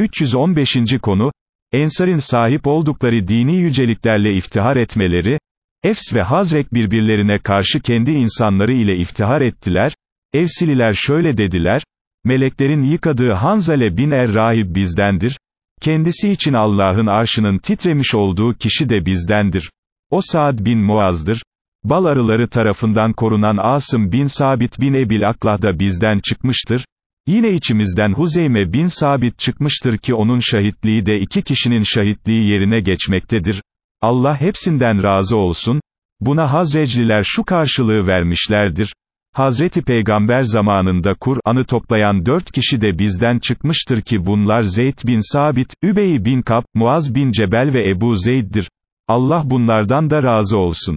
315. konu, Ensar'ın sahip oldukları dini yüceliklerle iftihar etmeleri, Efs ve Hazrek birbirlerine karşı kendi insanları ile iftihar ettiler, Evsililer şöyle dediler, meleklerin yıkadığı Hanzale bin Er-Rahib bizdendir, kendisi için Allah'ın arşının titremiş olduğu kişi de bizdendir. O Saad bin Muaz'dır, bal arıları tarafından korunan Asım bin Sabit bin Ebil Aklah da bizden çıkmıştır, Yine içimizden Huzeyme bin Sabit çıkmıştır ki onun şahitliği de iki kişinin şahitliği yerine geçmektedir. Allah hepsinden razı olsun. Buna Hazrecliler şu karşılığı vermişlerdir. Hazreti Peygamber zamanında Kur'an'ı toplayan dört kişi de bizden çıkmıştır ki bunlar Zeyd bin Sabit, Übey bin Kab, Muaz bin Cebel ve Ebu Zeyd'dir. Allah bunlardan da razı olsun.